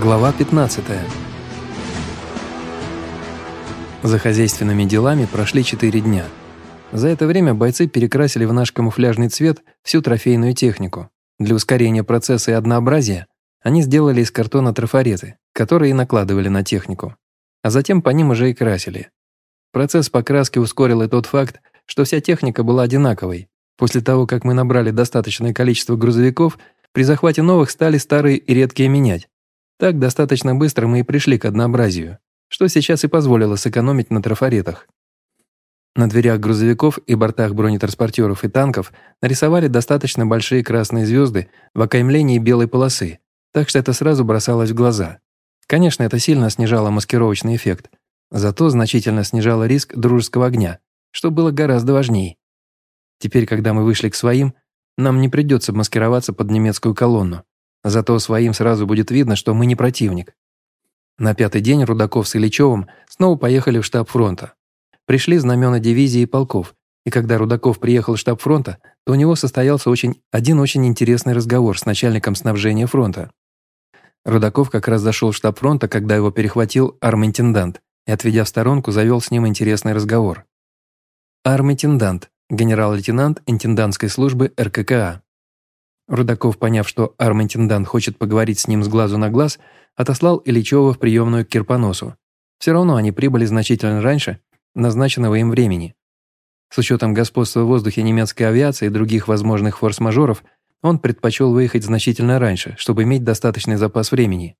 Глава 15 За хозяйственными делами прошли 4 дня. За это время бойцы перекрасили в наш камуфляжный цвет всю трофейную технику. Для ускорения процесса и однообразия они сделали из картона трафареты, которые и накладывали на технику. А затем по ним уже и красили. Процесс покраски ускорил и тот факт, что вся техника была одинаковой. После того, как мы набрали достаточное количество грузовиков, при захвате новых стали старые и редкие менять. Так достаточно быстро мы и пришли к однообразию, что сейчас и позволило сэкономить на трафаретах. На дверях грузовиков и бортах бронетранспортеров и танков нарисовали достаточно большие красные звезды в окаймлении белой полосы, так что это сразу бросалось в глаза. Конечно, это сильно снижало маскировочный эффект, зато значительно снижало риск дружеского огня, что было гораздо важнее. Теперь, когда мы вышли к своим, нам не придется маскироваться под немецкую колонну, Зато своим сразу будет видно, что мы не противник. На пятый день Рудаков с Ильичевым снова поехали в штаб фронта. Пришли знамена дивизии и полков, и когда Рудаков приехал в штаб фронта, то у него состоялся очень, один очень интересный разговор с начальником снабжения фронта. Рудаков как раз зашел в штаб фронта, когда его перехватил арминтендант, и, отведя в сторонку, завел с ним интересный разговор. Арминтендант, генерал-лейтенант интендантской службы РККА. Рудаков, поняв, что арминтендант хочет поговорить с ним с глазу на глаз, отослал Ильичева в приемную к Кирпоносу. Все равно они прибыли значительно раньше назначенного им времени. С учетом господства в воздухе немецкой авиации и других возможных форс-мажоров, он предпочел выехать значительно раньше, чтобы иметь достаточный запас времени.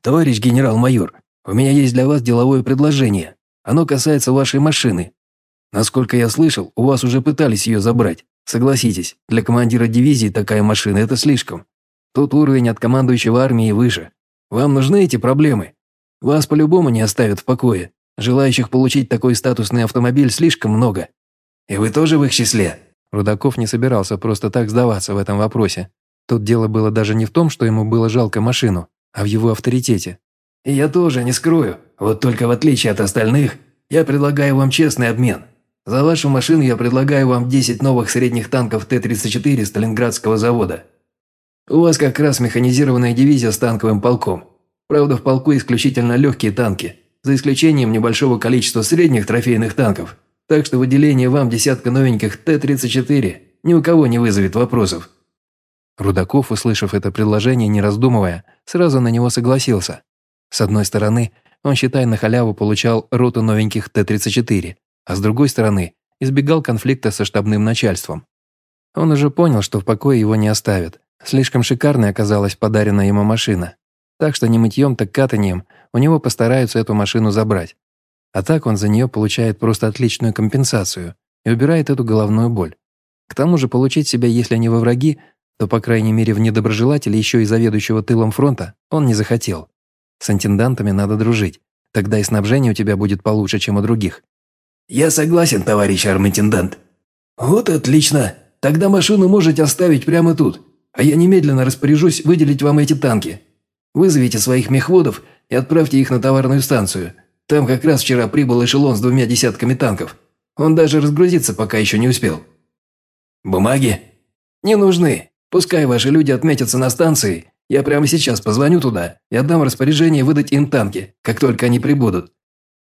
«Товарищ генерал-майор, у меня есть для вас деловое предложение. Оно касается вашей машины. Насколько я слышал, у вас уже пытались ее забрать. Согласитесь, для командира дивизии такая машина – это слишком. Тут уровень от командующего армии выше. Вам нужны эти проблемы? Вас по-любому не оставят в покое. Желающих получить такой статусный автомобиль слишком много. И вы тоже в их числе?» Рудаков не собирался просто так сдаваться в этом вопросе. Тут дело было даже не в том, что ему было жалко машину, а в его авторитете. «И я тоже не скрою. Вот только в отличие от остальных, я предлагаю вам честный обмен. За вашу машину я предлагаю вам 10 новых средних танков Т-34 Сталинградского завода. У вас как раз механизированная дивизия с танковым полком. Правда, в полку исключительно легкие танки, за исключением небольшого количества средних трофейных танков. Так что выделение вам десятка новеньких Т-34 ни у кого не вызовет вопросов. Рудаков, услышав это предложение, не раздумывая, сразу на него согласился. С одной стороны, он, считай, на халяву получал роту новеньких Т-34, а с другой стороны, избегал конфликта со штабным начальством. Он уже понял, что в покое его не оставят. Слишком шикарной оказалась подаренная ему машина. Так что не мытьем, так катанием у него постараются эту машину забрать. А так он за нее получает просто отличную компенсацию и убирает эту головную боль. К тому же получить себя, если не во враги, то, по крайней мере, в недоброжелателе еще и заведующего тылом фронта он не захотел. С интендантами надо дружить, тогда и снабжение у тебя будет получше, чем у других. «Я согласен, товарищ арминтендант». «Вот отлично. Тогда машину можете оставить прямо тут, а я немедленно распоряжусь выделить вам эти танки. Вызовите своих мехводов и отправьте их на товарную станцию. Там как раз вчера прибыл эшелон с двумя десятками танков. Он даже разгрузиться пока еще не успел». «Бумаги?» «Не нужны. Пускай ваши люди отметятся на станции. Я прямо сейчас позвоню туда и отдам распоряжение выдать им танки, как только они прибудут.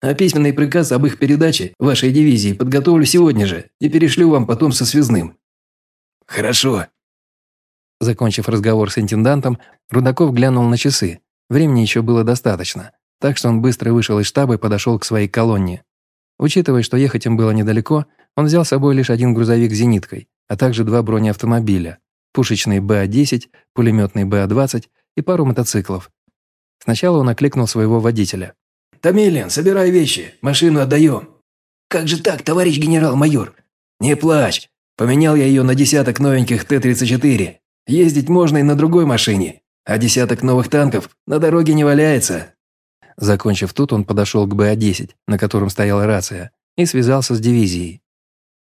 А письменный приказ об их передаче вашей дивизии подготовлю сегодня же и перешлю вам потом со связным». «Хорошо». Закончив разговор с интендантом, Рудаков глянул на часы. Времени еще было достаточно, так что он быстро вышел из штаба и подошел к своей колонне. Учитывая, что ехать им было недалеко, он взял с собой лишь один грузовик с зениткой, а также два бронеавтомобиля, пушечный БА-10, пулеметный БА-20 и пару мотоциклов. Сначала он окликнул своего водителя. «Томилин, собирай вещи, машину отдаем». «Как же так, товарищ генерал-майор?» «Не плачь. Поменял я ее на десяток новеньких Т-34. Ездить можно и на другой машине, а десяток новых танков на дороге не валяется». Закончив тут, он подошел к БА-10, на котором стояла рация, и связался с дивизией.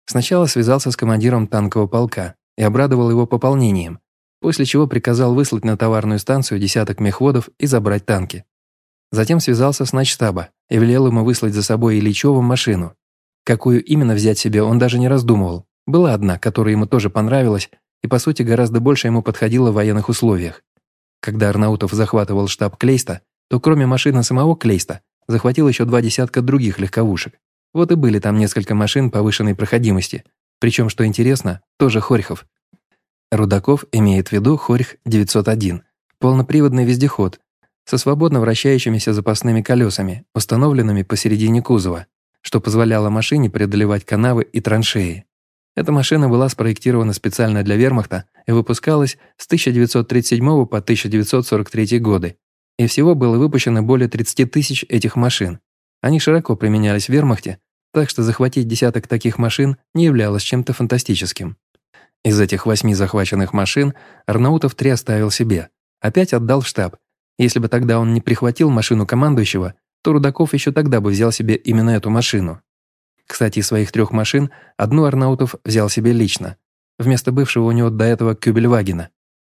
Сначала связался с командиром танкового полка и обрадовал его пополнением, после чего приказал выслать на товарную станцию десяток мехводов и забрать танки. Затем связался с начштаба и велел ему выслать за собой Ильичеву машину. Какую именно взять себе, он даже не раздумывал. Была одна, которая ему тоже понравилась и, по сути, гораздо больше ему подходила в военных условиях. Когда Арнаутов захватывал штаб Клейста, то кроме машины самого Клейста захватил еще два десятка других легковушек. Вот и были там несколько машин повышенной проходимости. Причем, что интересно, тоже Хорьхов. Рудаков имеет в виду Хорьх-901, полноприводный вездеход со свободно вращающимися запасными колесами, установленными посередине кузова, что позволяло машине преодолевать канавы и траншеи. Эта машина была спроектирована специально для вермахта и выпускалась с 1937 по 1943 годы. И всего было выпущено более 30 тысяч этих машин. Они широко применялись в вермахте, так что захватить десяток таких машин не являлось чем-то фантастическим. Из этих восьми захваченных машин Арнаутов три оставил себе, опять отдал в штаб. Если бы тогда он не прихватил машину командующего, то Рудаков еще тогда бы взял себе именно эту машину. Кстати, из своих трех машин одну Арнаутов взял себе лично, вместо бывшего у него до этого Кюбельвагена.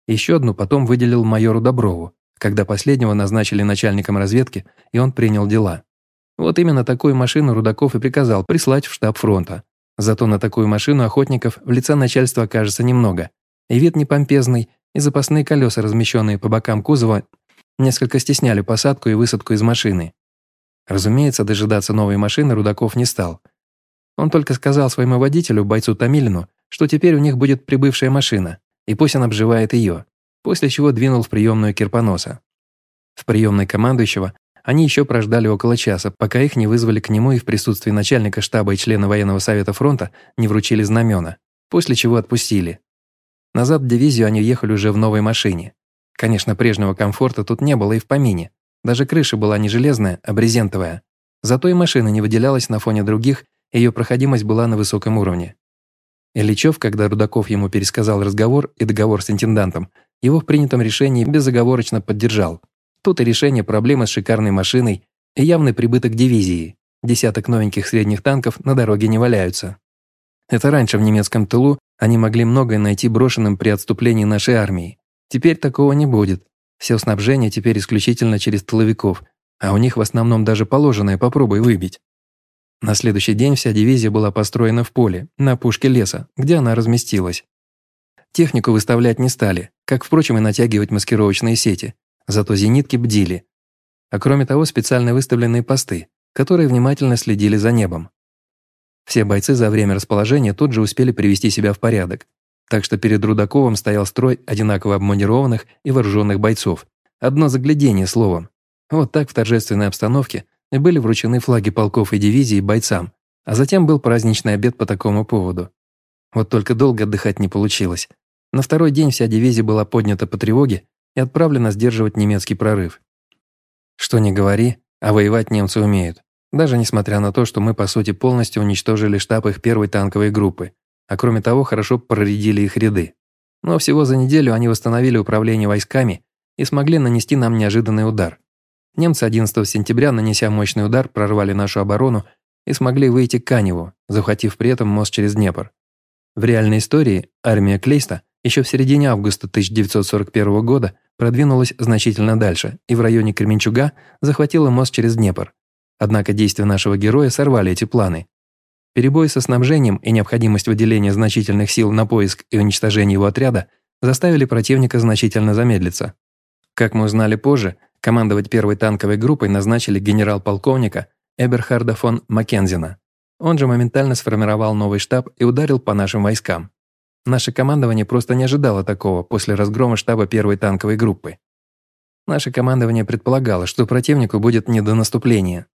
Еще одну потом выделил майору Доброву, когда последнего назначили начальником разведки, и он принял дела. Вот именно такую машину Рудаков и приказал прислать в штаб фронта. Зато на такую машину охотников в лице начальства окажется немного. И вид не помпезный, и запасные колеса, размещенные по бокам кузова, несколько стесняли посадку и высадку из машины. Разумеется, дожидаться новой машины Рудаков не стал – он только сказал своему водителю, бойцу Томилину, что теперь у них будет прибывшая машина, и пусть он обживает ее, после чего двинул в приемную Кирпоноса. В приемной командующего они еще прождали около часа, пока их не вызвали к нему и в присутствии начальника штаба и члена военного совета фронта не вручили знамена, после чего отпустили. Назад в дивизию они ехали уже в новой машине. Конечно, прежнего комфорта тут не было и в помине. Даже крыша была не железная, а брезентовая. Зато и машина не выделялась на фоне других ее проходимость была на высоком уровне. Ильичев, когда Рудаков ему пересказал разговор и договор с интендантом, его в принятом решении безоговорочно поддержал. Тут и решение проблемы с шикарной машиной, и явный прибыток дивизии. Десяток новеньких средних танков на дороге не валяются. Это раньше в немецком тылу они могли многое найти брошенным при отступлении нашей армии. Теперь такого не будет. Все снабжение теперь исключительно через тыловиков, а у них в основном даже положенное попробуй выбить. На следующий день вся дивизия была построена в поле, на пушке леса, где она разместилась. Технику выставлять не стали, как, впрочем, и натягивать маскировочные сети, зато зенитки бдили. А кроме того, специально выставленные посты, которые внимательно следили за небом. Все бойцы за время расположения тут же успели привести себя в порядок, так что перед Рудаковым стоял строй одинаково обмундированных и вооруженных бойцов. Одно заглядение словом. Вот так в торжественной обстановке и были вручены флаги полков и дивизий бойцам, а затем был праздничный обед по такому поводу. Вот только долго отдыхать не получилось. На второй день вся дивизия была поднята по тревоге и отправлена сдерживать немецкий прорыв. Что ни говори, а воевать немцы умеют. Даже несмотря на то, что мы, по сути, полностью уничтожили штаб их первой танковой группы, а кроме того, хорошо проредили их ряды. Но всего за неделю они восстановили управление войсками и смогли нанести нам неожиданный удар. Немцы 11 сентября, нанеся мощный удар, прорвали нашу оборону и смогли выйти к Каневу, захватив при этом мост через Днепр. В реальной истории армия Клейста еще в середине августа 1941 года продвинулась значительно дальше и в районе Кременчуга захватила мост через Днепр. Однако действия нашего героя сорвали эти планы. Перебои со снабжением и необходимость выделения значительных сил на поиск и уничтожение его отряда заставили противника значительно замедлиться. Как мы узнали позже, Командовать первой танковой группой назначили генерал-полковника Эберхарда фон Маккензина. Он же моментально сформировал новый штаб и ударил по нашим войскам. Наше командование просто не ожидало такого после разгрома штаба первой танковой группы. Наше командование предполагало, что противнику будет не до наступления.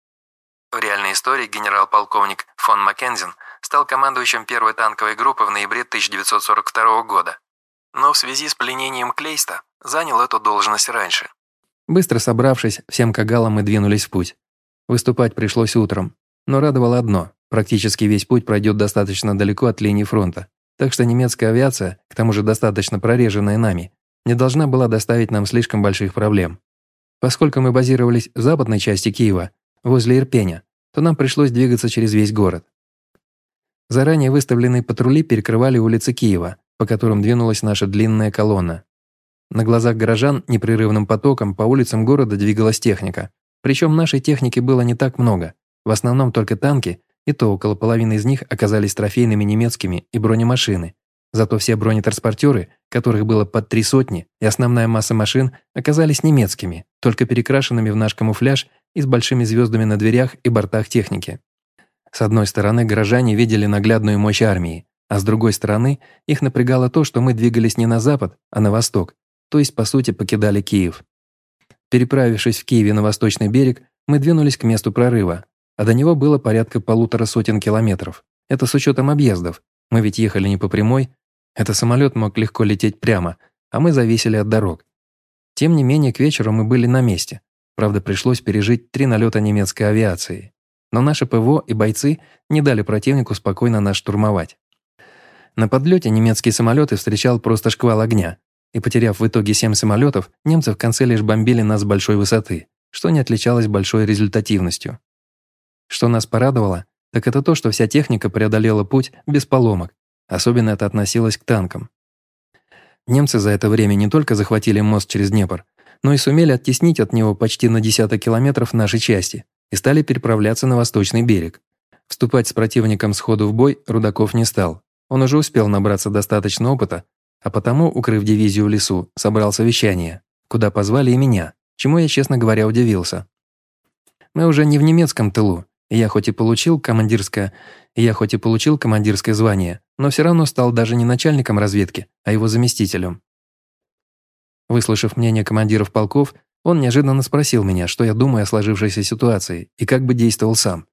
Истории генерал-полковник фон Маккензин стал командующим первой танковой группы в ноябре 1942 года. Но в связи с пленением Клейста занял эту должность раньше. Быстро собравшись, всем кагалам мы двинулись в путь. Выступать пришлось утром. Но радовало одно – практически весь путь пройдет достаточно далеко от линии фронта. Так что немецкая авиация, к тому же достаточно прореженная нами, не должна была доставить нам слишком больших проблем. Поскольку мы базировались в западной части Киева, возле Ирпеня, то нам пришлось двигаться через весь город. Заранее выставленные патрули перекрывали улицы Киева, по которым двинулась наша длинная колонна. На глазах горожан непрерывным потоком по улицам города двигалась техника. Причем нашей техники было не так много. В основном только танки, и то около половины из них оказались трофейными немецкими и бронемашины. Зато все бронетранспортеры, которых было под три сотни, и основная масса машин оказались немецкими, только перекрашенными в наш камуфляж и с большими звездами на дверях и бортах техники. С одной стороны, горожане видели наглядную мощь армии, а с другой стороны, их напрягало то, что мы двигались не на запад, а на восток, то есть, по сути, покидали Киев. Переправившись в Киеве на восточный берег, мы двинулись к месту прорыва, а до него было порядка полутора сотен километров. Это с учетом объездов. Мы ведь ехали не по прямой, это самолет мог легко лететь прямо, а мы зависели от дорог. Тем не менее, к вечеру мы были на месте. Правда, пришлось пережить три налета немецкой авиации. Но наши ПВО и бойцы не дали противнику спокойно нас штурмовать. На подлете немецкие самолеты встречал просто шквал огня, и потеряв в итоге семь самолетов, немцы в конце лишь бомбили нас с большой высоты, что не отличалось большой результативностью. Что нас порадовало, так это то, что вся техника преодолела путь без поломок, Особенно это относилось к танкам. Немцы за это время не только захватили мост через Днепр, но и сумели оттеснить от него почти на десяток километров нашей части и стали переправляться на восточный берег. Вступать с противником сходу в бой Рудаков не стал. Он уже успел набраться достаточно опыта, а потому, укрыв дивизию в лесу, собрал совещание, куда позвали и меня, чему я, честно говоря, удивился. Мы уже не в немецком тылу, и я хоть и получил командирское, я хоть и получил командирское звание, но все равно стал даже не начальником разведки, а его заместителем. Выслушав мнение командиров полков, он неожиданно спросил меня, что я думаю о сложившейся ситуации и как бы действовал сам.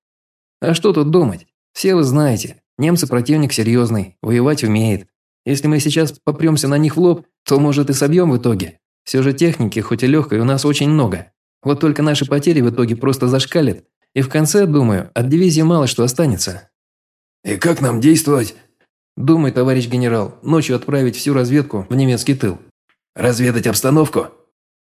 «А что тут думать? Все вы знаете, немцы противник серьезный, воевать умеет. Если мы сейчас попремся на них в лоб, то, может, и собьем в итоге. Все же техники, хоть и легкой, у нас очень много. Вот только наши потери в итоге просто зашкалят, и в конце, думаю, от дивизии мало что останется. «И как нам действовать?» «Думай, товарищ генерал, ночью отправить всю разведку в немецкий тыл». «Разведать обстановку?»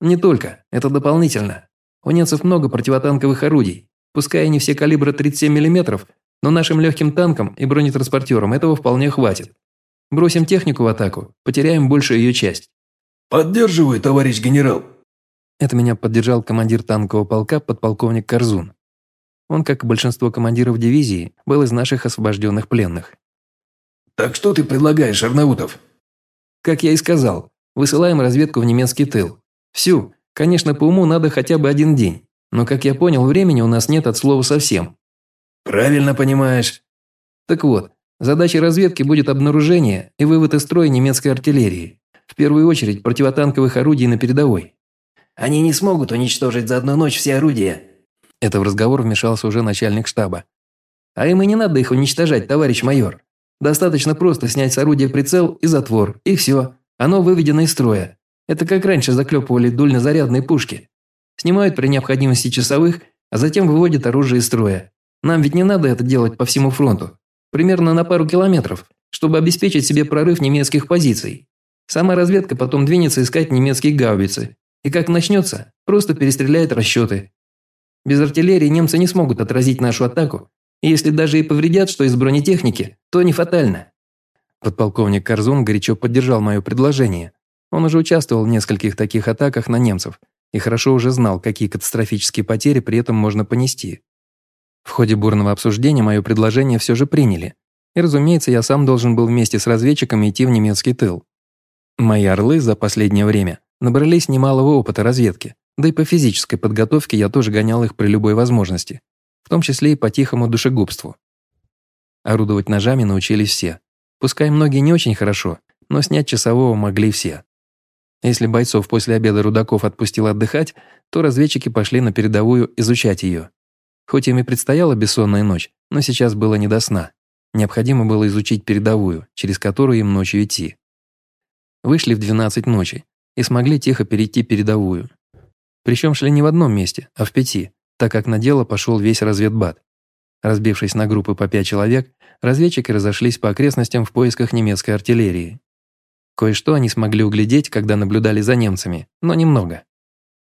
«Не только. Это дополнительно. У немцев много противотанковых орудий. Пускай они все калибра 37 мм, но нашим легким танкам и бронетранспортерам этого вполне хватит. Бросим технику в атаку, потеряем большую ее часть». «Поддерживаю, товарищ генерал». Это меня поддержал командир танкового полка подполковник Корзун. Он, как и большинство командиров дивизии, был из наших освобожденных пленных. «Так что ты предлагаешь, Арнаутов?» «Как я и сказал, высылаем разведку в немецкий тыл. Всю. Конечно, по уму надо хотя бы один день. Но, как я понял, времени у нас нет от слова совсем». «Правильно понимаешь». Так вот, задачей разведки будет обнаружение и вывод из строя немецкой артиллерии. В первую очередь противотанковых орудий на передовой. Они не смогут уничтожить за одну ночь все орудия, это в разговор вмешался уже начальник штаба. «А им и не надо их уничтожать, товарищ майор. Достаточно просто снять с орудия прицел и затвор, и все. Оно выведено из строя. Это как раньше заклепывали дульнозарядные пушки. Снимают при необходимости часовых, а затем выводят оружие из строя. Нам ведь не надо это делать по всему фронту. Примерно на пару километров, чтобы обеспечить себе прорыв немецких позиций. Сама разведка потом двинется искать немецкие гаубицы. И как начнется, просто перестреляет расчеты, без артиллерии немцы не смогут отразить нашу атаку, и если даже и повредят что из бронетехники, то не фатально». Подполковник Корзун горячо поддержал мое предложение. Он уже участвовал в нескольких таких атаках на немцев и хорошо уже знал, какие катастрофические потери при этом можно понести. В ходе бурного обсуждения мое предложение все же приняли. И, разумеется, я сам должен был вместе с разведчиками идти в немецкий тыл. Мои орлы за последнее время набрались немалого опыта разведки, да и по физической подготовке я тоже гонял их при любой возможности, в том числе и по тихому душегубству. Орудовать ножами научились все. Пускай многие не очень хорошо, но снять часового могли все. Если бойцов после обеда Рудаков отпустил отдыхать, то разведчики пошли на передовую изучать ее. Хоть им и предстояла бессонная ночь, но сейчас было не до сна. Необходимо было изучить передовую, через которую им ночью идти. Вышли в 12 ночи и смогли тихо перейти передовую, причем шли не в одном месте, а в пяти, так как на дело пошел весь разведбат. Разбившись на группы по пять человек, разведчики разошлись по окрестностям в поисках немецкой артиллерии. Кое-что они смогли углядеть, когда наблюдали за немцами, но немного.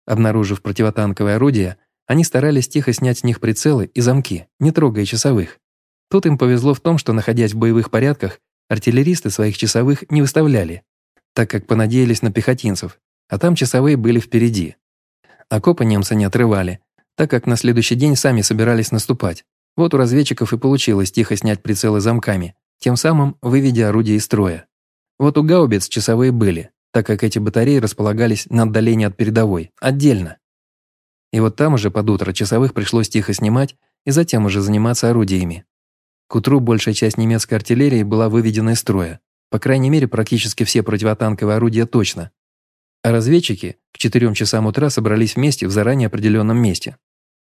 Обнаружив противотанковое орудие, они старались тихо снять с них прицелы и замки, не трогая часовых. Тут им повезло в том, что, находясь в боевых порядках, артиллеристы своих часовых не выставляли, так как понадеялись на пехотинцев, а там часовые были впереди. Окопы немцы не отрывали, так как на следующий день сами собирались наступать. Вот у разведчиков и получилось тихо снять прицелы замками, тем самым выведя орудие из строя. Вот у гаубиц часовые были, так как эти батареи располагались на отдалении от передовой, отдельно. И вот там уже под утро часовых пришлось тихо снимать и затем уже заниматься орудиями. К утру большая часть немецкой артиллерии была выведена из строя, по крайней мере практически все противотанковые орудия точно. А разведчики к 4 часам утра собрались вместе в заранее определенном месте.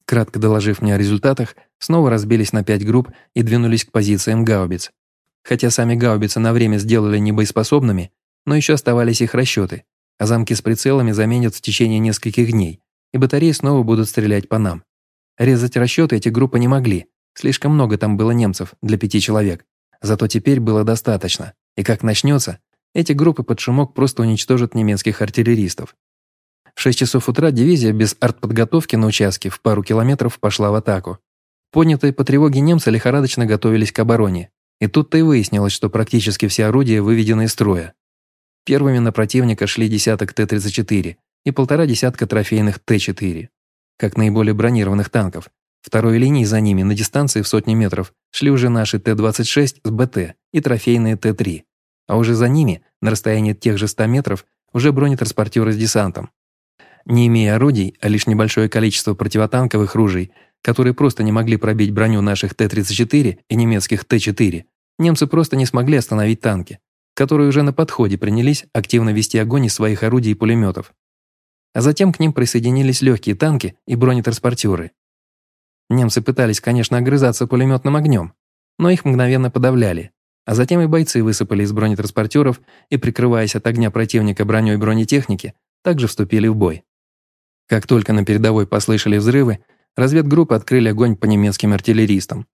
Кратко доложив мне о результатах, снова разбились на пять групп и двинулись к позициям гаубиц. Хотя сами гаубицы на время сделали небоеспособными, но еще оставались их расчеты, а замки с прицелами заменят в течение нескольких дней, и батареи снова будут стрелять по нам. Резать расчеты эти группы не могли, слишком много там было немцев для пяти человек. Зато теперь было достаточно, и как начнется, эти группы под шумок просто уничтожат немецких артиллеристов. В 6 часов утра дивизия без артподготовки на участке в пару километров пошла в атаку. Поднятые по тревоге немцы лихорадочно готовились к обороне. И тут-то и выяснилось, что практически все орудия выведены из строя. Первыми на противника шли десяток Т-34 и полтора десятка трофейных Т-4, как наиболее бронированных танков. Второй линии за ними на дистанции в сотни метров шли уже наши Т-26 с БТ и трофейные Т-3. А уже за ними, на расстоянии тех же 100 метров, уже бронетранспортеры с десантом. Не имея орудий, а лишь небольшое количество противотанковых ружей, которые просто не могли пробить броню наших Т-34 и немецких Т-4, немцы просто не смогли остановить танки, которые уже на подходе принялись активно вести огонь из своих орудий и пулеметов. А затем к ним присоединились легкие танки и бронетранспортеры. Немцы пытались, конечно, огрызаться пулеметным огнем, но их мгновенно подавляли, а затем и бойцы высыпали из бронетранспортеров и, прикрываясь от огня противника броней бронетехники, также вступили в бой. Как только на передовой послышали взрывы, разведгруппы открыли огонь по немецким артиллеристам.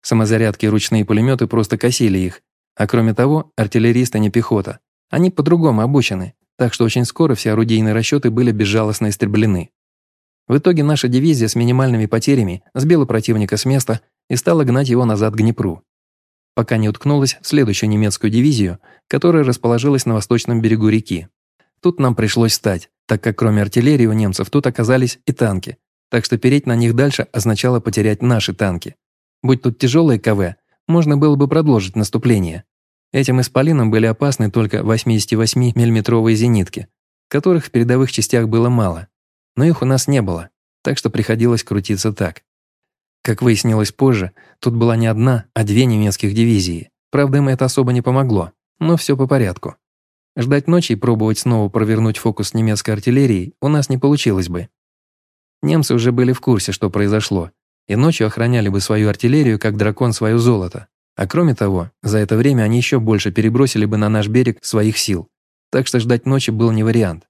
Самозарядки и ручные пулеметы просто косили их. А кроме того, артиллеристы не пехота. Они по-другому обучены, так что очень скоро все орудийные расчеты были безжалостно истреблены. В итоге наша дивизия с минимальными потерями сбила противника с места и стала гнать его назад к Днепру. Пока не уткнулась в следующую немецкую дивизию, которая расположилась на восточном берегу реки. Тут нам пришлось стать, так как кроме артиллерии у немцев тут оказались и танки, так что переть на них дальше означало потерять наши танки. Будь тут тяжелые КВ, можно было бы продолжить наступление. Этим исполинам были опасны только 88 миллиметровые зенитки, которых в передовых частях было мало. Но их у нас не было, так что приходилось крутиться так. Как выяснилось позже, тут была не одна, а две немецких дивизии. Правда, им это особо не помогло, но все по порядку. Ждать ночи и пробовать снова провернуть фокус немецкой артиллерии у нас не получилось бы. Немцы уже были в курсе, что произошло, и ночью охраняли бы свою артиллерию, как дракон свое золото. А кроме того, за это время они еще больше перебросили бы на наш берег своих сил. Так что ждать ночи был не вариант.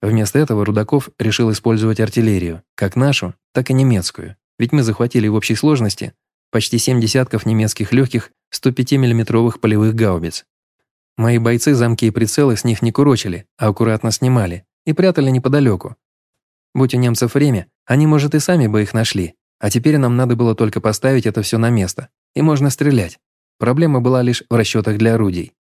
Вместо этого Рудаков решил использовать артиллерию, как нашу, так и немецкую. Ведь мы захватили в общей сложности почти семь десятков немецких легких 105 миллиметровых полевых гаубиц, Мои бойцы замки и прицелы с них не курочили, а аккуратно снимали и прятали неподалеку. Будь у немцев время, они, может, и сами бы их нашли, а теперь нам надо было только поставить это все на место, и можно стрелять. Проблема была лишь в расчетах для орудий.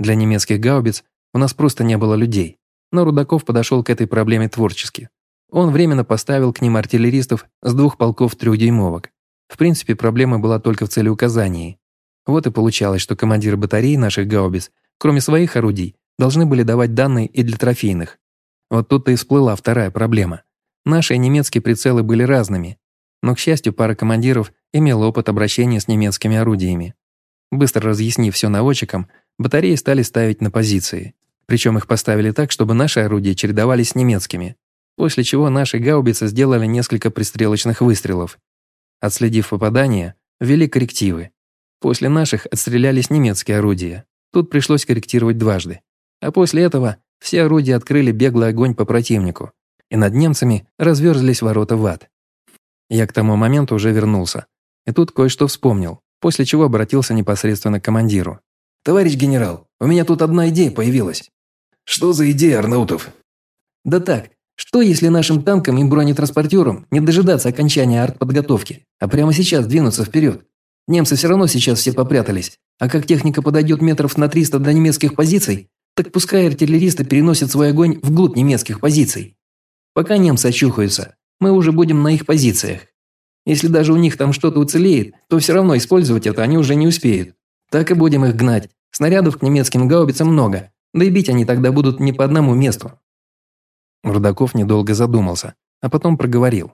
Для немецких гаубиц у нас просто не было людей, но Рудаков подошел к этой проблеме творчески. Он временно поставил к ним артиллеристов с двух полков трехдюймовок. В принципе, проблема была только в целеуказании. Вот и получалось, что командиры батареи наших гаубиц кроме своих орудий, должны были давать данные и для трофейных. Вот тут-то и всплыла вторая проблема. Наши немецкие прицелы были разными, но, к счастью, пара командиров имела опыт обращения с немецкими орудиями. Быстро разъяснив все наводчикам, батареи стали ставить на позиции. Причем их поставили так, чтобы наши орудия чередовались с немецкими, после чего наши гаубицы сделали несколько пристрелочных выстрелов. Отследив попадание, ввели коррективы. После наших отстрелялись немецкие орудия. Тут пришлось корректировать дважды. А после этого все орудия открыли беглый огонь по противнику, и над немцами разверзлись ворота в ад. Я к тому моменту уже вернулся. И тут кое-что вспомнил, после чего обратился непосредственно к командиру. «Товарищ генерал, у меня тут одна идея появилась». «Что за идея, Арнаутов?» «Да так, что если нашим танкам и бронетранспортерам не дожидаться окончания артподготовки, а прямо сейчас двинуться вперед? Немцы все равно сейчас все попрятались, а как техника подойдет метров на 300 до немецких позиций, так пускай артиллеристы переносят свой огонь вглубь немецких позиций. Пока немцы очухаются, мы уже будем на их позициях. Если даже у них там что-то уцелеет, то все равно использовать это они уже не успеют. Так и будем их гнать, Снарядов к немецким гаубицам много, да и бить они тогда будут не по одному месту». Рудаков недолго задумался, а потом проговорил.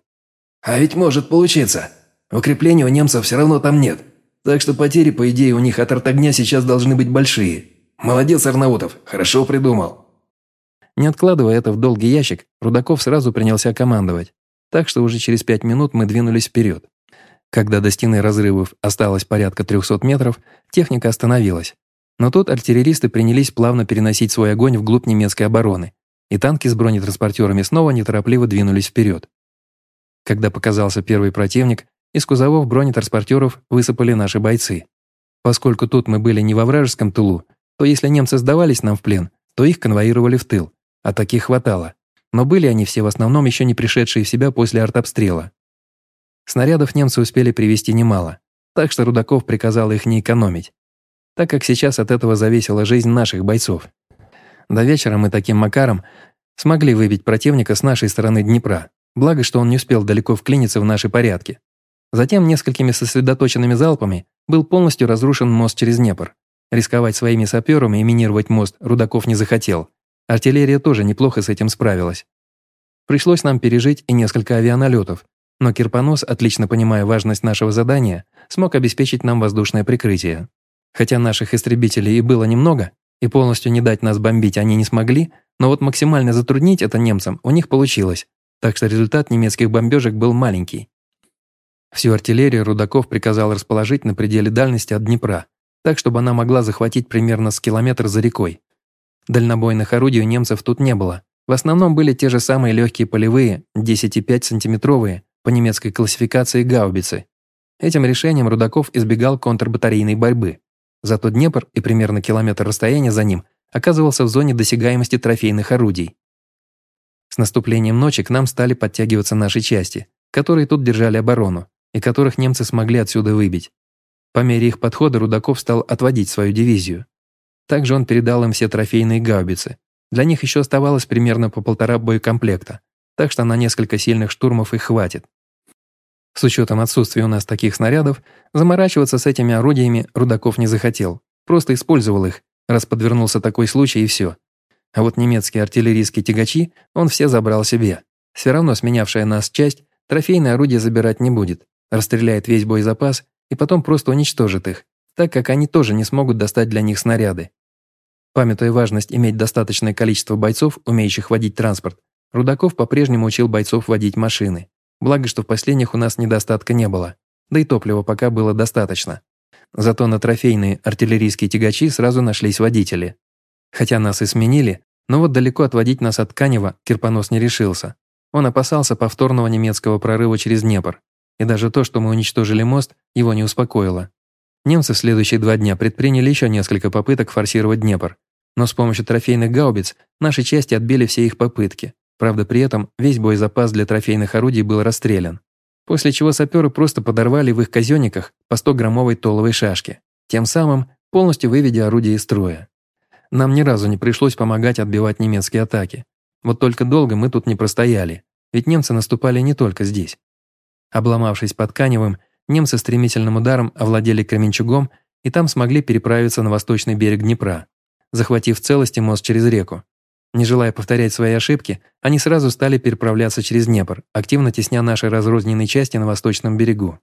«А ведь может получиться. Укрепления у немцев все равно там нет. Так что потери, по идее, у них от артогня сейчас должны быть большие. Молодец, Арнаутов, хорошо придумал». Не откладывая это в долгий ящик, Рудаков сразу принялся командовать. Так что уже через пять минут мы двинулись вперед. Когда до стены разрывов осталось порядка 300 метров, техника остановилась. Но тут артиллеристы принялись плавно переносить свой огонь вглубь немецкой обороны, и танки с бронетранспортерами снова неторопливо двинулись вперед. Когда показался первый противник, из кузовов бронетранспортеров высыпали наши бойцы. Поскольку тут мы были не во вражеском тылу, то если немцы сдавались нам в плен, то их конвоировали в тыл, а таких хватало. Но были они все в основном еще не пришедшие в себя после артобстрела. Снарядов немцы успели привезти немало, так что Рудаков приказал их не экономить, так как сейчас от этого зависела жизнь наших бойцов. До вечера мы таким макаром смогли выбить противника с нашей стороны Днепра, благо что он не успел далеко вклиниться в наши порядки. Затем несколькими сосредоточенными залпами был полностью разрушен мост через Днепр. Рисковать своими саперами и минировать мост Рудаков не захотел. Артиллерия тоже неплохо с этим справилась. Пришлось нам пережить и несколько авианалетов, но Кирпонос, отлично понимая важность нашего задания, смог обеспечить нам воздушное прикрытие. Хотя наших истребителей и было немного, и полностью не дать нас бомбить они не смогли, но вот максимально затруднить это немцам у них получилось, так что результат немецких бомбежек был маленький. Всю артиллерию Рудаков приказал расположить на пределе дальности от Днепра, так чтобы она могла захватить примерно с километр за рекой. Дальнобойных орудий у немцев тут не было. В основном были те же самые легкие полевые, 10,5 сантиметровые, по немецкой классификации гаубицы. Этим решением Рудаков избегал контрбатарейной борьбы. Зато Днепр и примерно километр расстояния за ним оказывался в зоне досягаемости трофейных орудий. С наступлением ночи к нам стали подтягиваться наши части, которые тут держали оборону, и которых немцы смогли отсюда выбить. По мере их подхода Рудаков стал отводить свою дивизию. Также он передал им все трофейные гаубицы. Для них еще оставалось примерно по полтора боекомплекта, так что на несколько сильных штурмов их хватит. С учетом отсутствия у нас таких снарядов, заморачиваться с этими орудиями Рудаков не захотел, просто использовал их, раз подвернулся такой случай и все. А вот немецкие артиллерийские тягачи он все забрал себе. Все равно сменявшая нас часть трофейное орудие забирать не будет, расстреляет весь боезапас и потом просто уничтожит их, так как они тоже не смогут достать для них снаряды. Памятуя важность иметь достаточное количество бойцов, умеющих водить транспорт, Рудаков по-прежнему учил бойцов водить машины. Благо, что в последних у нас недостатка не было. Да и топлива пока было достаточно. Зато на трофейные артиллерийские тягачи сразу нашлись водители. Хотя нас и сменили, но вот далеко отводить нас от Канева Кирпонос не решился. Он опасался повторного немецкого прорыва через Днепр. И даже то, что мы уничтожили мост, его не успокоило. Немцы в следующие два дня предприняли еще несколько попыток форсировать Днепр. Но с помощью трофейных гаубиц наши части отбили все их попытки. Правда, при этом весь боезапас для трофейных орудий был расстрелян. После чего саперы просто подорвали в их казенниках по 100-граммовой толовой шашке, тем самым полностью выведя орудие из строя. Нам ни разу не пришлось помогать отбивать немецкие атаки. Вот только долго мы тут не простояли, ведь немцы наступали не только здесь. Обломавшись под Каневым, немцы стремительным ударом овладели Кременчугом и там смогли переправиться на восточный берег Днепра, захватив в целости мост через реку. Не желая повторять свои ошибки, они сразу стали переправляться через Днепр, активно тесня наши разрозненные части на восточном берегу.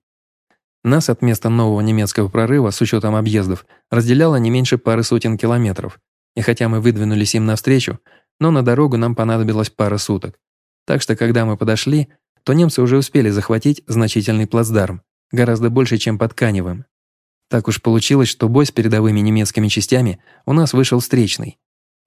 Нас от места нового немецкого прорыва, с учетом объездов, разделяло не меньше пары сотен километров. И хотя мы выдвинулись им навстречу, но на дорогу нам понадобилось пара суток. Так что, когда мы подошли, то немцы уже успели захватить значительный плацдарм, гораздо больше, чем под Каневым. Так уж получилось, что бой с передовыми немецкими частями у нас вышел встречный,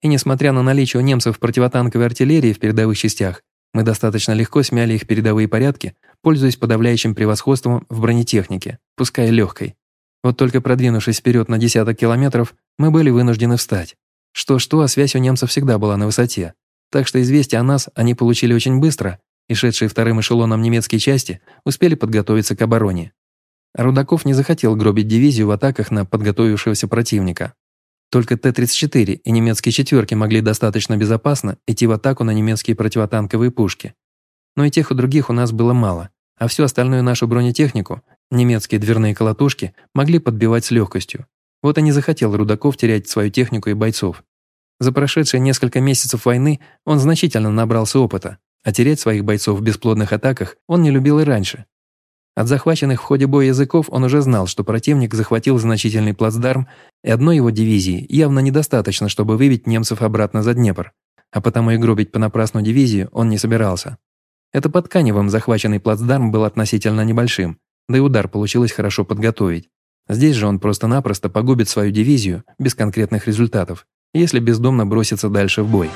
и несмотря на наличие у немцев противотанковой артиллерии в передовых частях, мы достаточно легко смяли их передовые порядки, пользуясь подавляющим превосходством в бронетехнике, пускай легкой. Вот только продвинувшись вперед на десяток километров, мы были вынуждены встать. Что-что, а связь у немцев всегда была на высоте. Так что известие о нас они получили очень быстро, и шедшие вторым эшелоном немецкие части успели подготовиться к обороне. Рудаков не захотел гробить дивизию в атаках на подготовившегося противника. Только Т-34 и немецкие четверки могли достаточно безопасно идти в атаку на немецкие противотанковые пушки. Но и тех и других у нас было мало, а всю остальную нашу бронетехнику, немецкие дверные колотушки, могли подбивать с легкостью. Вот и не захотел Рудаков терять свою технику и бойцов. За прошедшие несколько месяцев войны он значительно набрался опыта, а терять своих бойцов в бесплодных атаках он не любил и раньше. От захваченных в ходе боя языков он уже знал, что противник захватил значительный плацдарм, и одной его дивизии явно недостаточно, чтобы выбить немцев обратно за Днепр, а потому и гробить понапрасну дивизию он не собирался. Это под Каневым захваченный плацдарм был относительно небольшим, да и удар получилось хорошо подготовить. Здесь же он просто-напросто погубит свою дивизию без конкретных результатов, если бездумно бросится дальше в бой.